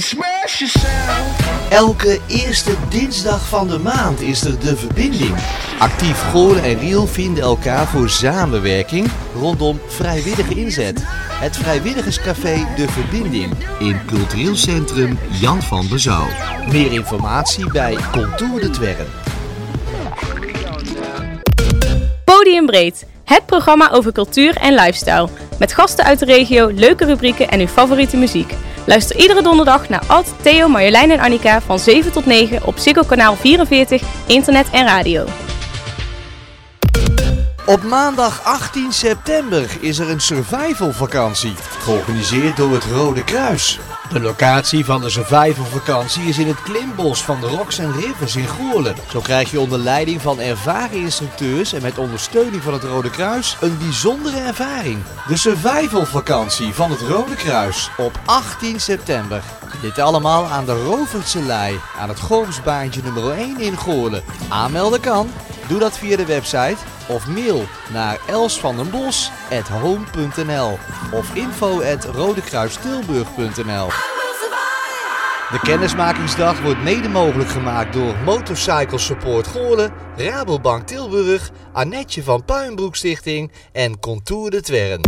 smash yourself. Elke eerste dinsdag van de maand is er de verbinding. Actief Goorlen en Riel vinden elkaar voor samenwerking rondom vrijwillige inzet. Het vrijwilligerscafé De Verbinding in Cultureel Centrum Jan van Bezouw. Meer informatie bij Contour de Twerren. Podiumbreed, het programma over cultuur en lifestyle. Met gasten uit de regio, leuke rubrieken en uw favoriete muziek. Luister iedere donderdag naar Ad, Theo, Marjolein en Annika van 7 tot 9 op Ziggo kanaal 44, internet en radio. Op maandag 18 september is er een survival vakantie, georganiseerd door het Rode Kruis. De locatie van de survival vakantie is in het klimbos van de Rocks and Rivers in Goorlen. Zo krijg je onder leiding van ervaren instructeurs en met ondersteuning van het Rode Kruis een bijzondere ervaring. De survival vakantie van het Rode Kruis op 18 september. Dit allemaal aan de Rovertse Lei, aan het Gormsbaantje nummer 1 in Goorlen. Aanmelden kan. Doe dat via de website of mail naar elsvandenbos.home.nl of info.rodekruistilburg.nl De kennismakingsdag wordt mede mogelijk gemaakt door Motorcycle Support Goorlen, Rabobank Tilburg, Annetje van Puinbroek Stichting en Contour de Twerren.